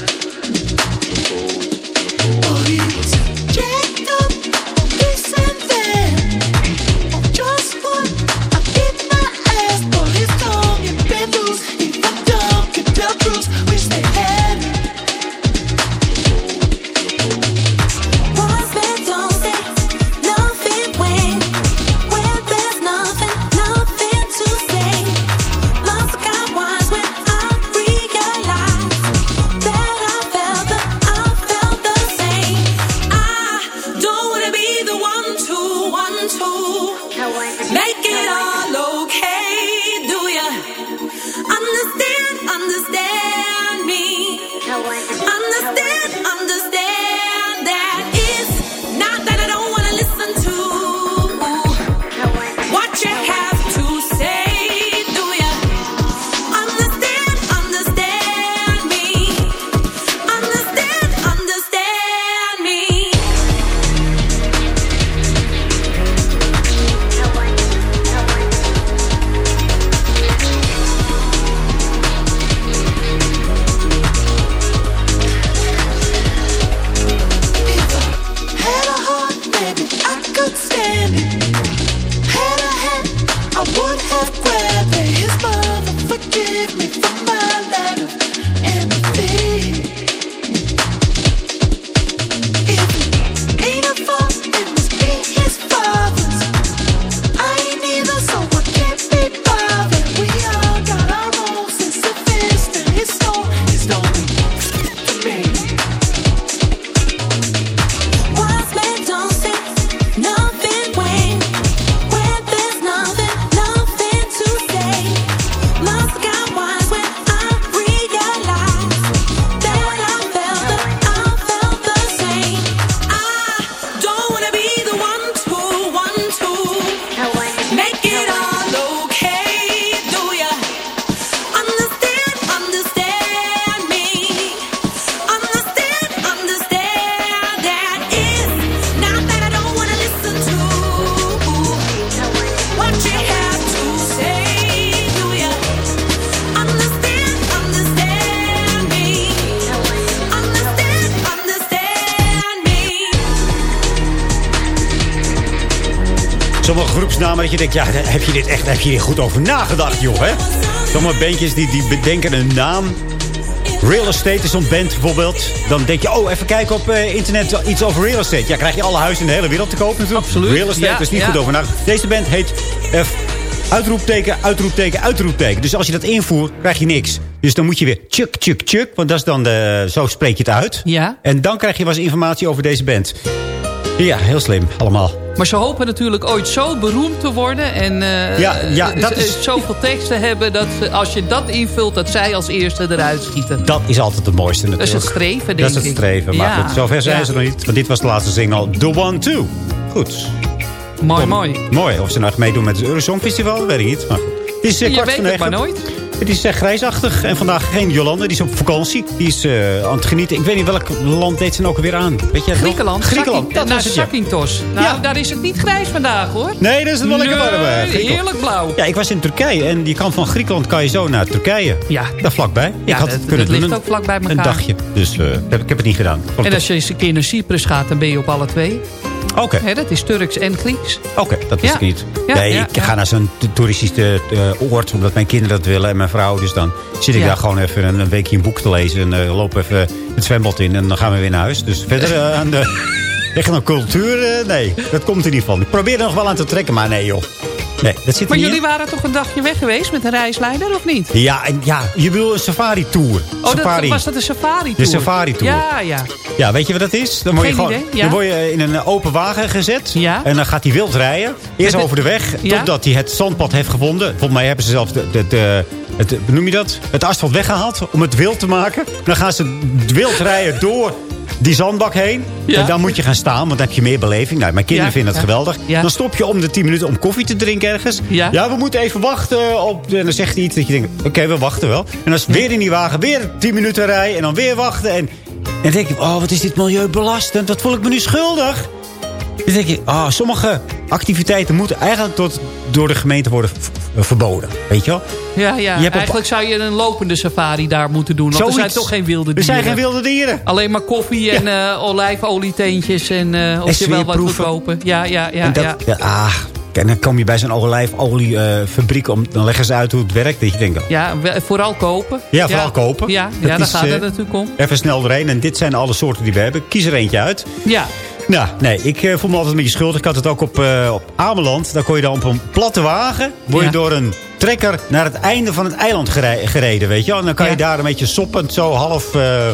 Denkt, ja, heb je dit echt heb je hier goed over nagedacht, joh, hè? Sommige bandjes die, die bedenken een naam. Real estate is zo'n band bijvoorbeeld. Dan denk je, oh, even kijken op eh, internet iets over real estate. Ja, krijg je alle huizen in de hele wereld te kopen natuurlijk. Absoluut, Real estate, ja, is niet ja. goed over nagedacht. Deze band heet eh, uitroepteken, uitroepteken, uitroepteken. Dus als je dat invoert, krijg je niks. Dus dan moet je weer tjuk, tjuk, tjuk. Want dat is dan de, zo spreek je het uit. Ja. En dan krijg je wel eens informatie over deze band. Ja, heel slim, allemaal. Maar ze hopen natuurlijk ooit zo beroemd te worden... en eh, Ja, ja, dat is- zoveel teksten hebben... dat ze- als je dat invult, dat zij als eerste eruit schieten. Dat is altijd het mooiste natuurlijk. Dat is het streven, denk Dat is het streven. Maar Ja. goed, zover zijn Ja. ze nog niet. Want dit was de laatste single, The One Two. Goed. Mooi, Kom. mooi. Mooi. Of ze nou echt meedoen met het Eurosong Festival, weet ik niet. Maar goed. Het is eh, Je kwart weet het maar nooit. Het is eh, grijsachtig. En vandaag geen Jolande. Die is op vakantie. Die is eh, aan het genieten. Ik weet niet welk land deed ze nou ook weer aan. Weet je het? Griekenland. Griekenland. Dat naar was het. Zakynthos. Nou, Ja. daar is het niet grijs vandaag, hoor. Nee, dat is het wel lekker warm. eh, heerlijk blauw. Ja, ik was in Turkije. En je kan van Griekenland kan je zo naar Turkije. Ja. Daar vlakbij. Ja, ik had het kunnen dat ligt doen. ook vlak bij Een elkaar. dagje. Dus eh, heb, ik heb het niet gedaan. En als je eens een keer naar Cyprus gaat, dan ben je op alle twee. Oké. Dat is Turks en Grieks. Oké, dat wist Ja. ik niet. Ja, nee, ja, ik ga naar zo'n t- toeristisch eh, oord, omdat mijn kinderen dat willen en mijn vrouw. Dus dan zit ik daar gewoon even een, een weekje een boek te lezen. En eh, loop even het zwembad in en dan gaan we weer naar huis. Dus verder eh, aan de... Echt een cultuur? nee, dat komt er niet van. Ik probeer er nog wel aan te trekken, maar nee joh. Nee, dat zit Maar niet jullie in. waren toch een dagje weg geweest met een reisleider, of niet? Ja, en, ja, je bedoelt een safari-tour. Oh, safari. dat, was dat een safari De tour? safari-tour. Ja, ja. Ja, weet je wat dat is? Dan word je, gewoon, ja. dan word je in een open wagen gezet. Ja. En dan gaat hij wild rijden. Eerst over de weg. Ja. Totdat hij het zandpad heeft gevonden. Volgens mij hebben ze zelfs de, de, de, het, noem je dat? het asfalt weggehaald. Om het wild te maken. Dan gaan ze wild rijden door die zandbak heen. Ja. En dan moet je gaan staan. Want dan heb je meer beleving. Nou, mijn kinderen Ja, vinden het ja. geweldig. Dan stop je om de 10 minuten om koffie te drinken ergens. Ja. we moeten even wachten. Op, en dan zegt hij iets dat je denkt. Oké, we wachten wel. En dan is weer in die wagen. Weer 10 minuten rijden. En dan weer wachten. En en dan denk je, oh, wat is dit milieubelastend. Wat voel ik me nu schuldig. Dan denk je, oh, sommige activiteiten moeten eigenlijk tot, door de gemeente worden verboden. Weet je wel? Ja, ja. Je eigenlijk zou je een lopende safari daar moeten doen. Want er zijn toch geen wilde Er dieren. zijn geen wilde dieren. Alleen maar koffie en eh olijfolieteentjes en eh of En je wel wat sfeerproeven. kopen. Ja, ja, ja. en dat, ja. ja, ah, kijk, dan kom je bij zo'n olijfoliefabriek. om dan leggen ze uit hoe het werkt. Dat je denkt, Ja, vooral kopen. Ja, vooral kopen. Ja, Dat ja daar is, gaat eh, het natuurlijk om. even snel erheen. En dit zijn alle soorten die we hebben. Kies er eentje uit. Ja, Nou, nee, ik eh, voel me altijd een beetje schuldig. Ik had het ook op, eh, op Ameland. Daar kon je dan op een platte wagen... word je Ja. door een trekker naar het einde van het eiland gere- gereden, weet je wel. En dan kan je daar een beetje soppend zo half... eh,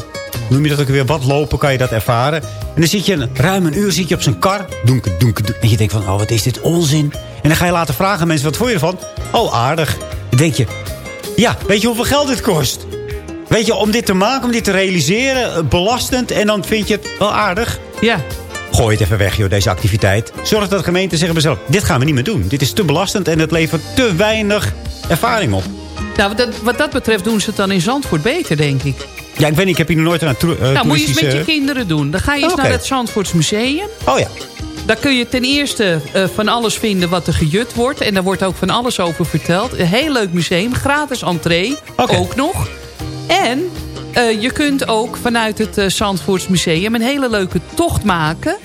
noem je dat ook weer, wat lopen, kan je dat ervaren. En dan zit je een, ruim een uur zit je op zijn kar. Doenke, doenke, doenke. En je denkt van, oh, wat is dit onzin. En dan ga je laten vragen aan mensen, wat vond je ervan? Oh, aardig. Dan denk je, ja, weet je hoeveel geld dit kost? Weet je, om dit te maken, om dit te realiseren, belastend. En dan vind je het wel aardig. ja. Gooi het even weg, joh, deze activiteit. Zorg dat de gemeenten zeggen bij zichzelf... dit gaan we niet meer doen. Dit is te belastend en het levert te weinig ervaring op. Nou, wat dat, wat dat betreft doen ze het dan in Zandvoort beter, denk ik. Ja, ik weet niet, ik heb hier nog nooit een toer, nou, moet je eens met je kinderen doen. Dan ga je eens Oké. naar het Zandvoorts Museum. Oh ja. Daar kun je ten eerste eh, van alles vinden wat er gejut wordt. En daar wordt ook van alles over verteld. Een heel leuk museum, gratis entree, ook nog. En eh, je kunt ook vanuit het eh Zandvoorts Museum een hele leuke tocht maken...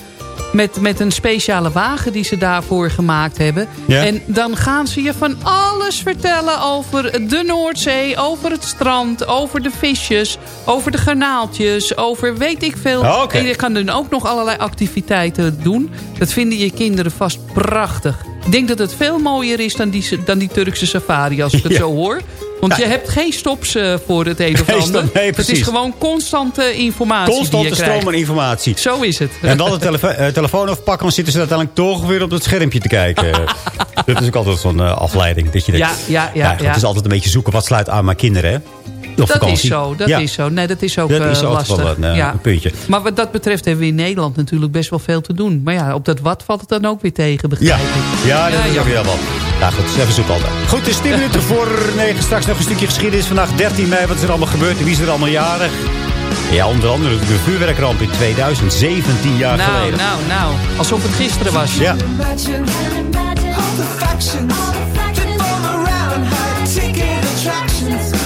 Met, met een speciale wagen die ze daarvoor gemaakt hebben. Ja. En dan gaan ze je van alles vertellen over de Noordzee, over het strand, over de visjes, over de garnaaltjes, over weet ik veel. Oh. En je kan dan ook nog allerlei activiteiten doen. Dat vinden je kinderen vast prachtig. Ik denk dat het veel mooier is dan die, dan die Turkse safari, als ik het Ja. zo hoor. Want Ja. je hebt geen stops eh, voor het een of Geen ander. stop, nee, het is precies. gewoon constante informatie Constante die je stroom aan informatie. Zo is het. En wel de telefo eh, telefoon afpakken, dan zitten ze uiteindelijk toch weer op het schermpje te kijken. dat is ook altijd zo'n eh, afleiding. Dat je denkt, Ja, ja, ja, ja. Het is altijd een beetje zoeken wat sluit aan mijn kinderen, hè? Dat vakantie. is zo, dat Ja. is zo. Nee, dat is ook Dat eh, is lastig. wel een, eh, ja. een puntje. Maar wat dat betreft hebben we in Nederland natuurlijk best wel veel te doen. Maar ja, op dat wat valt het dan ook weer tegen, Ja, begrijp ik. ja dat is ook weer wel. Ja, goed, dus even zoeken altijd. Goed, het is 10 minuten voor 9. Straks nog een stukje geschiedenis. Vandaag 13 mei. Wat is er allemaal gebeurd en wie is er allemaal jarig? Ja, onder andere de vuurwerkramp in 2017 jaar Nou, geleden. nou, nou. Alsof het gisteren was. Ja. All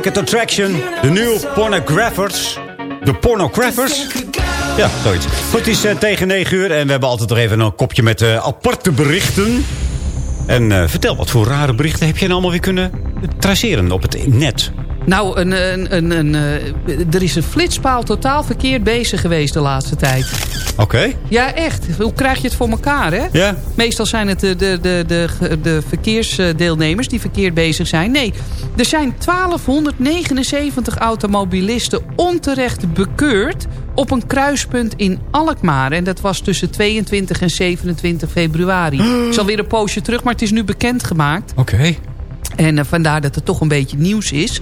Ticket Attraction. De nieuwe pornographers. De pornographers? Ja, zoiets. Goed, het is eh, tegen 9 uur en we hebben altijd nog even een kopje met eh, aparte berichten. En eh, vertel, wat voor rare berichten heb je nou allemaal weer kunnen traceren op het net? Nou, een, een, een, een, er is een flitspaal totaal verkeerd bezig geweest de laatste tijd. Oké. Ja, echt. Hoe krijg je het voor elkaar, hè? Ja. Meestal zijn het de, de, de, de, de verkeersdeelnemers die verkeerd bezig zijn. Nee, er zijn 1279 automobilisten onterecht bekeurd... op een kruispunt in Alkmaar. En dat was tussen 22 en 27 februari. Het is alweer een poosje terug, maar het is nu bekendgemaakt. Oké. En eh, vandaar dat het toch een beetje nieuws is.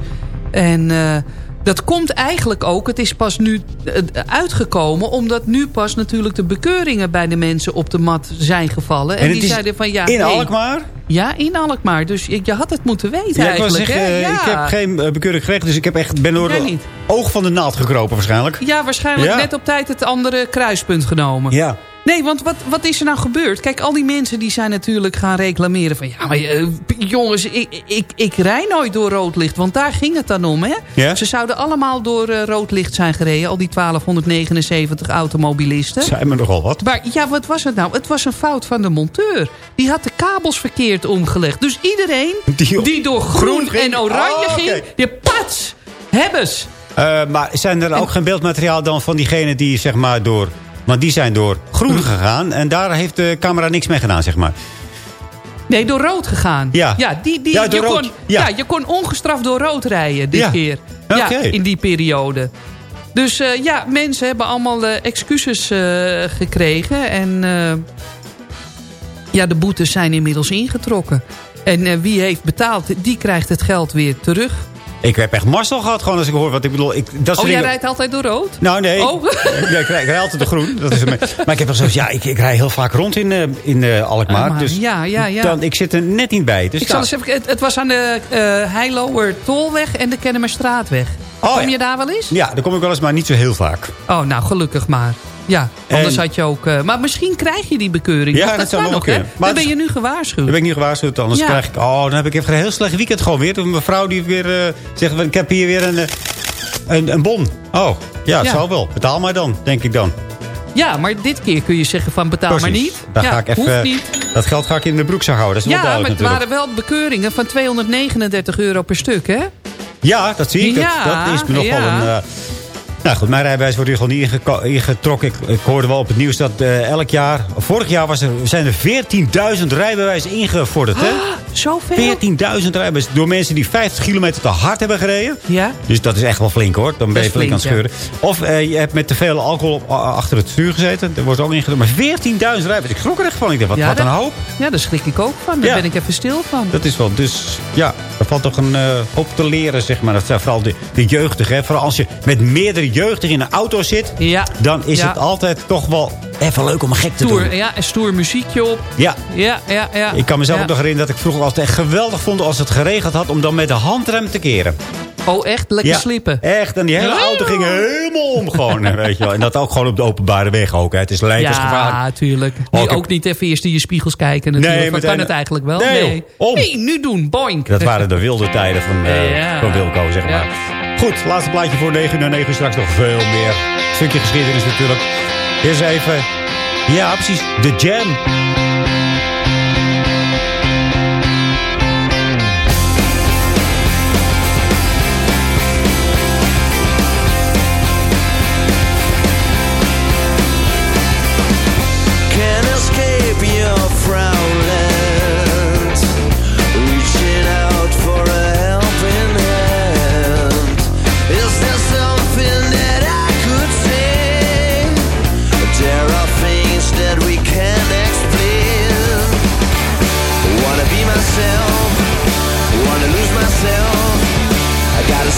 En eh, dat komt eigenlijk ook, het is pas nu eh, uitgekomen... omdat nu pas natuurlijk de bekeuringen bij de mensen op de mat zijn gevallen. En, die zeiden van ja... in hey, Alkmaar? Ja, in Alkmaar. Dus je, je had het moeten weten Ja, eigenlijk. zeggen, hè? eh, ja. ik heb geen eh, bekeuring gekregen, dus ik heb echt, ben door het oog van de naald gekropen waarschijnlijk. Ja, waarschijnlijk Ja. net op tijd het andere kruispunt genomen. Ja. Nee, want wat, wat is er nou gebeurd? Kijk, al die mensen die zijn natuurlijk gaan reclameren van... ja, maar eh, jongens, ik, ik, ik rij nooit door rood licht. Want daar ging het dan om, hè? Ze zouden allemaal door eh, rood licht zijn gereden. Al die 1279 automobilisten. Zijn me nogal wat. Maar ja, wat was het nou? Het was een fout van de monteur. Die had de kabels verkeerd omgelegd. Dus iedereen Die- die, door groen, Groen ging? en oranje Oh, oké. ging... die pats, hebbes. Eh, maar zijn er ook geen beeldmateriaal dan van diegenen die zeg maar door... Want die zijn door groen gegaan en daar heeft de camera niks mee gedaan, zeg maar. Nee, door rood gegaan. Ja. ja, die, die, Ja, je, rood. Kon, Ja. ja. je kon ongestraft door rood rijden dit Ja. keer. Ja, in die periode. Dus eh, ja, mensen hebben allemaal eh, excuses eh, gekregen. En ja, de boetes zijn inmiddels ingetrokken. En wie heeft betaald, die krijgt het geld weer terug. Ik heb echt Marcel gehad gewoon als ik hoor wat ik bedoel. Ik, dat Oh, jij dingen- rijdt altijd door rood? Nou, nee. Oh. Ja, ik, rij, ik rij altijd de groen. Dat is een- maar ik heb wel zoiets, ja, ik, ik rij heel vaak rond in, eh, in eh, Alkmaar. Alkmaar, dus ja, ja, ja. Dan, ik zit er net niet bij. Dus Ik zal nou, eens even, het, het was aan de eh Heilower Tolweg en de Kennemerstraatweg. Oh, Kom ja. je daar wel eens? Ja, daar kom ik wel eens, maar niet zo heel vaak. Oh, nou, gelukkig maar. Ja, anders En- had je ook... eh, maar misschien krijg je die bekeuring. Ja, nog. dat zou nog, kunnen. Maar Dan ben je nu gewaarschuwd. Dan ben ik niet gewaarschuwd, anders Ja. krijg ik... Oh, dan heb ik even een heel slecht weekend gewoon weer. Een mevrouw die weer eh, zegt, ik heb hier weer een, eh, een, een bon. Oh, ja, Ja. zal wel. Betaal maar dan, denk ik dan. Ja, maar dit keer kun je zeggen van betaal maar niet. Dan ja, ga ik even, niet. Dat geld ga ik in de broekzak houden, dat is wel Ja, maar het natuurlijk. waren wel bekeuringen van 239 euro per stuk, hè? Ja, dat zie ik. Dat- Ja, dat, is me nog ja. een... nou goed, mijn rijbewijs wordt hier gewoon niet ingetrokken. Ik, ik hoorde wel op het nieuws dat eh, elk jaar... Vorig jaar was er, zijn er 14.000 rijbewijzen ingevorderd, hè? Zoveel? 14.000 rijbewijzen door mensen die 50 kilometer te hard hebben gereden. Ja. Dus dat is echt wel flink, hoor. Dan ben je flink aan het scheuren. Of eh, je hebt met te veel alcohol op- achter het stuur gezeten. Dat wordt ook ingetrokken. Maar 14.000 rijbewijzen. Ik schrok er echt van. Ik dacht, wat, Ja, wat een hoop. Ja, daar schrik ik ook van. Daar Ja. ben ik even stil van. Dat is wel. Dus ja, valt toch een eh, hoop te leren, zeg maar. Dat zijn vooral de, de jeugdigen. Hè. Vooral als je met meerdere jeugdigen in een auto zit... Ja. dan is Ja. het altijd toch wel even leuk om een gek te doen. Ja, en stoer muziekje op. Ja, Ja, ja, ja. ik kan mezelf ook nog herinneren dat ik vroeger altijd echt geweldig vond... als het geregeld had om dan met de handrem te keren. Oh, echt? Lekker slippen. Echt, en die hele Ja. auto ging helemaal om gewoon, weet je wel. En dat ook gewoon op de openbare weg ook, hè. Het is levensgevaarlijk. Ja, tuurlijk. Oh, heb- ook niet even eerst in je spiegels kijken natuurlijk. Nee, meteen- kan het eigenlijk wel? Nee, Nee. joh, om. Nee, nu doen. Boink. Dat waren de wilde tijden van, Ja. van Wilco, zeg maar. Ja. Goed, laatste plaatje voor 9 uur. Na 9 uur straks nog veel meer. Stukje geschiedenis natuurlijk. Eerst even... Ja, precies. De Jam.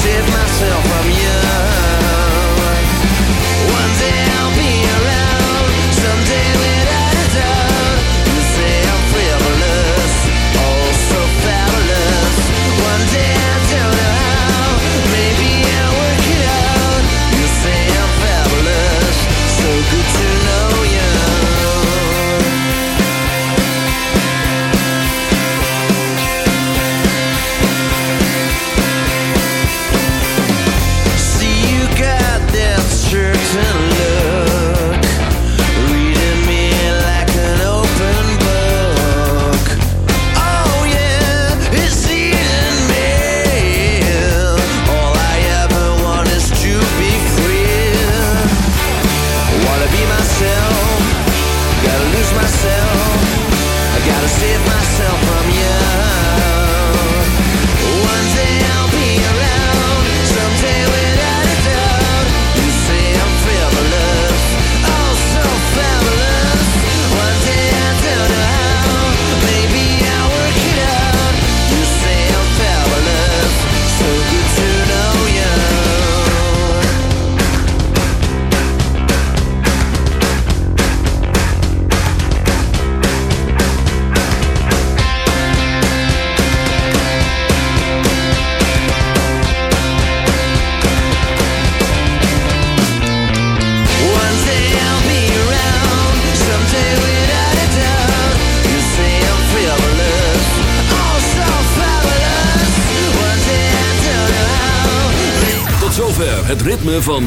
myself